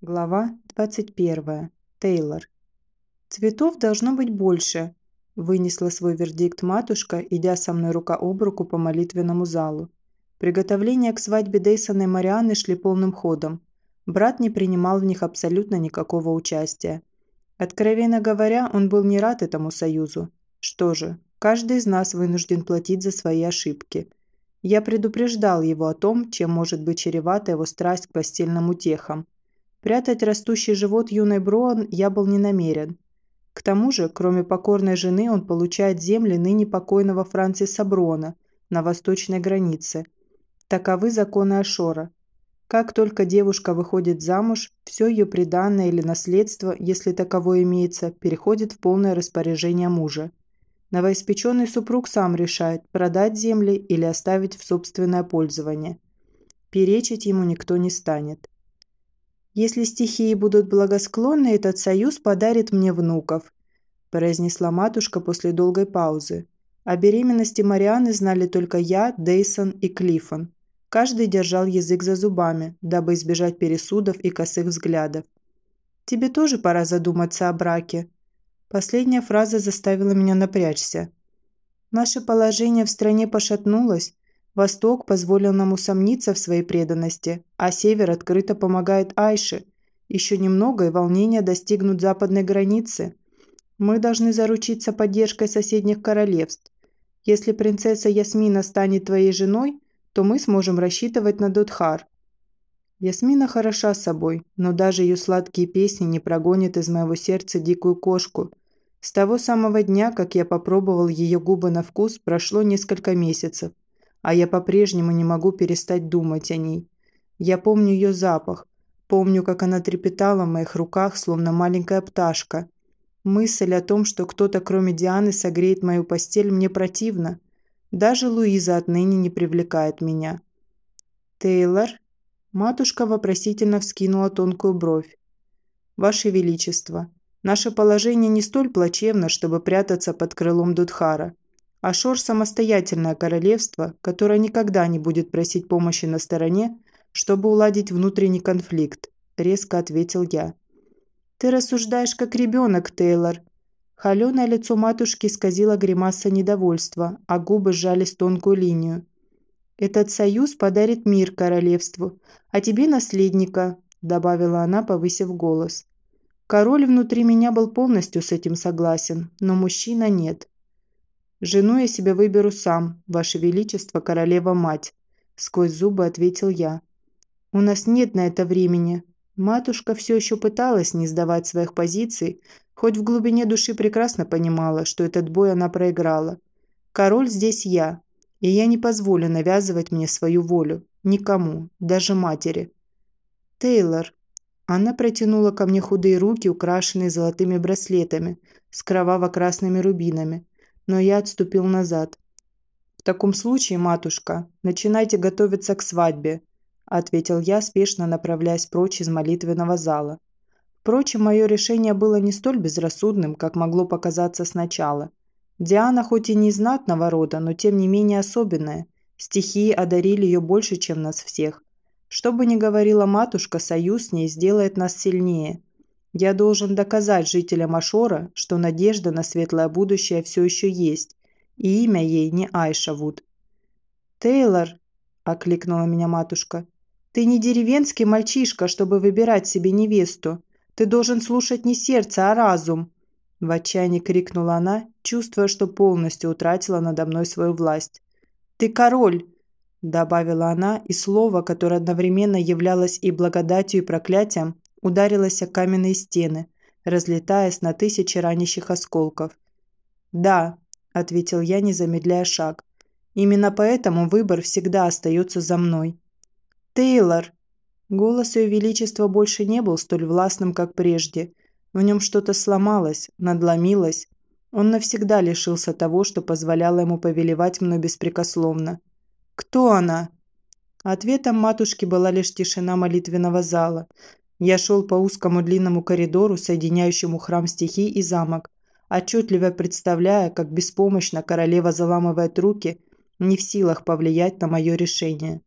Глава 21. Тейлор. «Цветов должно быть больше», – вынесла свой вердикт матушка, идя со мной рука об руку по молитвенному залу. Приготовления к свадьбе Дейсона и Марианны шли полным ходом. Брат не принимал в них абсолютно никакого участия. Откровенно говоря, он был не рад этому союзу. Что же, каждый из нас вынужден платить за свои ошибки. Я предупреждал его о том, чем может быть чревата его страсть к постельным утехам – Прятать растущий живот юной Броан я был не намерен. К тому же, кроме покорной жены, он получает земли ныне покойного Франсиса Брона на восточной границе. Таковы законы Ашора. Как только девушка выходит замуж, все ее приданное или наследство, если таково имеется, переходит в полное распоряжение мужа. Новоиспеченный супруг сам решает, продать земли или оставить в собственное пользование. Перечить ему никто не станет. Если стихии будут благосклонны, этот союз подарит мне внуков», – произнесла матушка после долгой паузы. О беременности Марианы знали только я, Дейсон и Клиффон. Каждый держал язык за зубами, дабы избежать пересудов и косых взглядов. «Тебе тоже пора задуматься о браке». Последняя фраза заставила меня напрячься. Наше положение в стране пошатнулось, Восток позволил нам усомниться в своей преданности, а Север открыто помогает Айше. Еще немного, и волнения достигнут западной границы. Мы должны заручиться поддержкой соседних королевств. Если принцесса Ясмина станет твоей женой, то мы сможем рассчитывать на Дудхар. Ясмина хороша собой, но даже ее сладкие песни не прогонят из моего сердца дикую кошку. С того самого дня, как я попробовал ее губы на вкус, прошло несколько месяцев а я по-прежнему не могу перестать думать о ней. Я помню ее запах, помню, как она трепетала в моих руках, словно маленькая пташка. Мысль о том, что кто-то кроме Дианы согреет мою постель, мне противна. Даже Луиза отныне не привлекает меня. «Тейлор?» Матушка вопросительно вскинула тонкую бровь. «Ваше Величество, наше положение не столь плачевно, чтобы прятаться под крылом Дудхара. Ашор – самостоятельное королевство, которое никогда не будет просить помощи на стороне, чтобы уладить внутренний конфликт», – резко ответил я. «Ты рассуждаешь как ребенок, Тейлор». Холеное лицо матушки исказило гримаса недовольства, а губы сжались тонкую линию. «Этот союз подарит мир королевству, а тебе наследника», – добавила она, повысив голос. Король внутри меня был полностью с этим согласен, но мужчина нет. «Жену я себе выберу сам, Ваше Величество, королева-мать», – сквозь зубы ответил я. «У нас нет на это времени». Матушка все еще пыталась не сдавать своих позиций, хоть в глубине души прекрасно понимала, что этот бой она проиграла. Король здесь я, и я не позволю навязывать мне свою волю. Никому, даже матери. «Тейлор». Она протянула ко мне худые руки, украшенные золотыми браслетами, с кроваво-красными рубинами но я отступил назад. «В таком случае, матушка, начинайте готовиться к свадьбе», ответил я, спешно направляясь прочь из молитвенного зала. Впрочем, мое решение было не столь безрассудным, как могло показаться сначала. Диана хоть и не знатного рода, но тем не менее особенная. Стихии одарили ее больше, чем нас всех. Что бы ни говорила матушка, союз с ней сделает нас сильнее. Я должен доказать жителям Ашора, что надежда на светлое будущее все еще есть, и имя ей не Айша Вуд. «Тейлор», – окликнула меня матушка, – «ты не деревенский мальчишка, чтобы выбирать себе невесту. Ты должен слушать не сердце, а разум». В отчаянии крикнула она, чувствуя, что полностью утратила надо мной свою власть. «Ты король!» – добавила она, и слово, которое одновременно являлось и благодатью, и проклятием, ударилась о каменные стены, разлетаясь на тысячи ранящих осколков. «Да», – ответил я, не замедляя шаг. «Именно поэтому выбор всегда остается за мной». «Тейлор!» Голос Ее Величества больше не был столь властным, как прежде. В нем что-то сломалось, надломилось. Он навсегда лишился того, что позволяло ему повелевать мной беспрекословно. «Кто она?» Ответом матушки была лишь тишина молитвенного зала, я шел по узкому длинному коридору, соединяющему храм стихий и замок, отчетливо представляя, как беспомощно королева заламывает руки, не в силах повлиять на мое решение.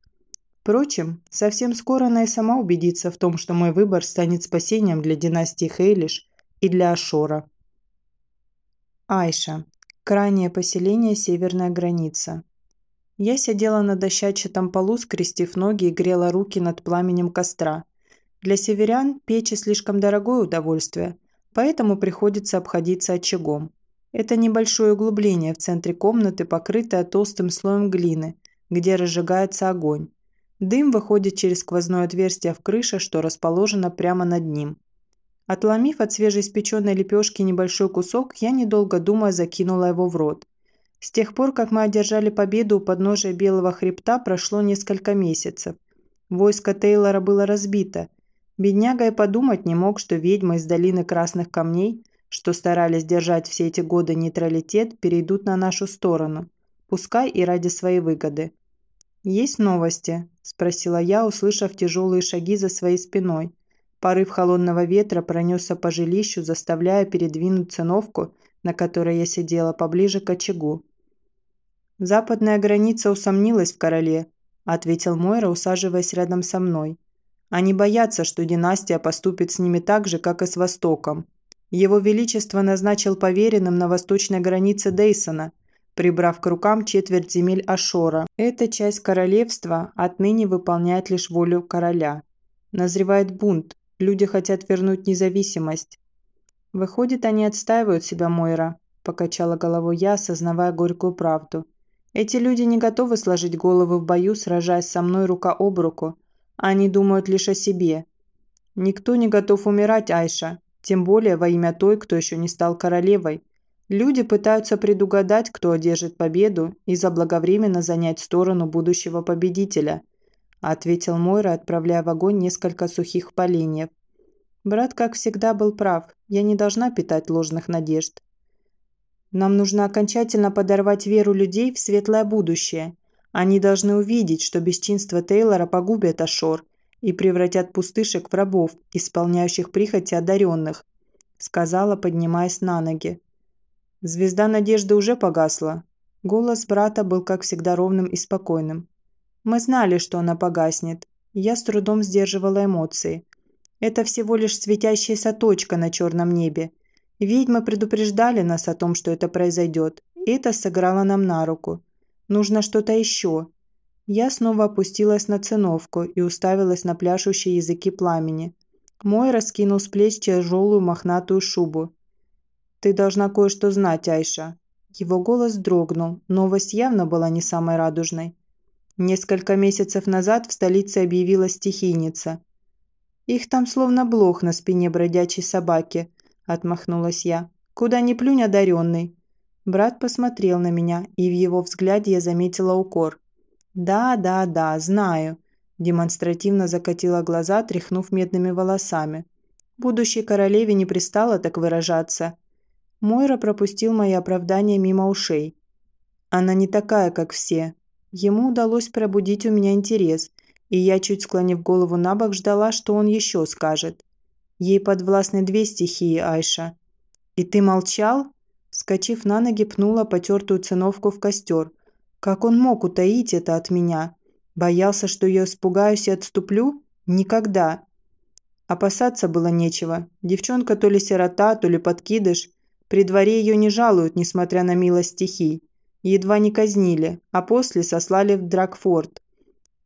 Впрочем, совсем скоро она и сама убедится в том, что мой выбор станет спасением для династии Хейлиш и для Ашора. Айша. Крайнее поселение «Северная граница». Я сидела на дощатчатом полу, скрестив ноги и грела руки над пламенем костра. Для северян печи слишком дорогое удовольствие, поэтому приходится обходиться очагом. Это небольшое углубление в центре комнаты, покрытое толстым слоем глины, где разжигается огонь. Дым выходит через сквозное отверстие в крыше, что расположено прямо над ним. Отломив от свежеиспеченной лепешки небольшой кусок, я, недолго думая, закинула его в рот. С тех пор, как мы одержали победу у подножия Белого хребта, прошло несколько месяцев. Войско Тейлора было разбито. Бедняга и подумать не мог, что ведьмы из долины Красных Камней что старались держать все эти годы нейтралитет, перейдут на нашу сторону, пускай и ради своей выгоды. «Есть новости?» – спросила я, услышав тяжелые шаги за своей спиной. Порыв холодного ветра пронесся по жилищу, заставляя передвинуть циновку, на которой я сидела, поближе к очагу. «Западная граница усомнилась в короле», – ответил Мойра, усаживаясь рядом со мной. «Они боятся, что династия поступит с ними так же, как и с Востоком. Его Величество назначил поверенным на восточной границе Дейсона, прибрав к рукам четверть земель Ашора. Эта часть королевства отныне выполняет лишь волю короля. Назревает бунт, люди хотят вернуть независимость. Выходит, они отстаивают себя, Мойра, покачала головой я, осознавая горькую правду. Эти люди не готовы сложить головы в бою, сражаясь со мной рука об руку. Они думают лишь о себе. Никто не готов умирать, Айша. Тем более во имя той, кто еще не стал королевой. Люди пытаются предугадать, кто одержит победу и заблаговременно занять сторону будущего победителя, ответил Мойра, отправляя в огонь несколько сухих поленьев. Брат, как всегда, был прав. Я не должна питать ложных надежд. Нам нужно окончательно подорвать веру людей в светлое будущее. Они должны увидеть, что бесчинство Тейлора погубит Ашор, и превратят пустышек в рабов, исполняющих прихоти одаренных», – сказала, поднимаясь на ноги. Звезда надежды уже погасла. Голос брата был, как всегда, ровным и спокойным. Мы знали, что она погаснет. Я с трудом сдерживала эмоции. Это всего лишь светящаяся точка на черном небе. Ведьмы предупреждали нас о том, что это произойдет. И это сыграло нам на руку. Нужно что-то еще. Я снова опустилась на циновку и уставилась на пляшущие языки пламени. Мой раскинул с плеч тяжелую мохнатую шубу. «Ты должна кое-что знать, Айша». Его голос дрогнул. Новость явно была не самой радужной. Несколько месяцев назад в столице объявилась стихийница. «Их там словно блох на спине бродячей собаки», – отмахнулась я. «Куда ни плюнь одаренный». Брат посмотрел на меня, и в его взгляде я заметила укор. «Да, да, да, знаю», – демонстративно закатила глаза, тряхнув медными волосами. Будущей королеве не пристало так выражаться. Мойра пропустил мои оправдания мимо ушей. Она не такая, как все. Ему удалось пробудить у меня интерес, и я, чуть склонив голову на бок, ждала, что он еще скажет. Ей подвластны две стихии, Айша. «И ты молчал?» Вскочив на ноги, пнула потертую циновку в костер – как он мог утаить это от меня? Боялся, что я испугаюсь и отступлю? Никогда. Опасаться было нечего. Девчонка то ли сирота, то ли подкидыш. При дворе ее не жалуют, несмотря на милость стихий. Едва не казнили, а после сослали в Дракфорд.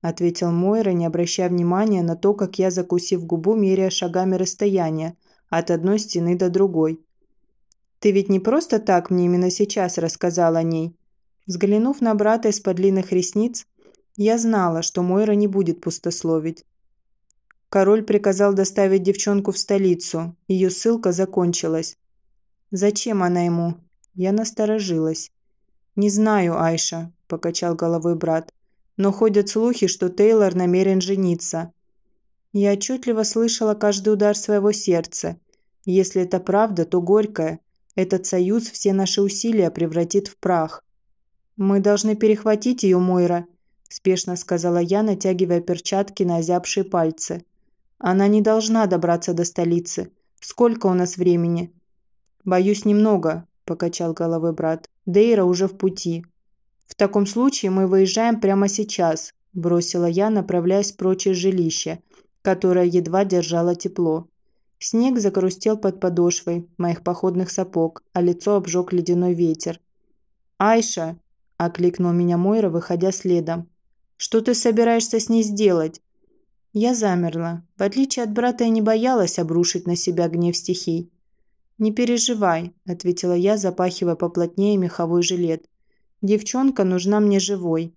Ответил Мойра, не обращая внимания на то, как я, закусив губу, меряя шагами расстояние от одной стены до другой. «Ты ведь не просто так мне именно сейчас рассказал о ней?» Взглянув на брата из-под длинных ресниц, я знала, что Мойра не будет пустословить. Король приказал доставить девчонку в столицу. Ее ссылка закончилась. Зачем она ему? Я насторожилась. «Не знаю, Айша», – покачал головой брат. «Но ходят слухи, что Тейлор намерен жениться». Я отчетливо слышала каждый удар своего сердца. Если это правда, то горькое. Этот союз все наши усилия превратит в прах. «Мы должны перехватить ее, Мойра», – спешно сказала я, натягивая перчатки на озябшие пальцы. «Она не должна добраться до столицы. Сколько у нас времени?» «Боюсь, немного», – покачал головой брат. «Дейра уже в пути». «В таком случае мы выезжаем прямо сейчас», – бросила я, направляясь прочь из жилища, которое едва держало тепло. Снег закрустел под подошвой моих походных сапог, а лицо обжег ледяной ветер. «Айша!» – окликнул меня Мойра, выходя следом. «Что ты собираешься с ней сделать?» Я замерла. В отличие от брата, я не боялась обрушить на себя гнев стихий. «Не переживай», – ответила я, запахивая поплотнее меховой жилет. «Девчонка нужна мне живой.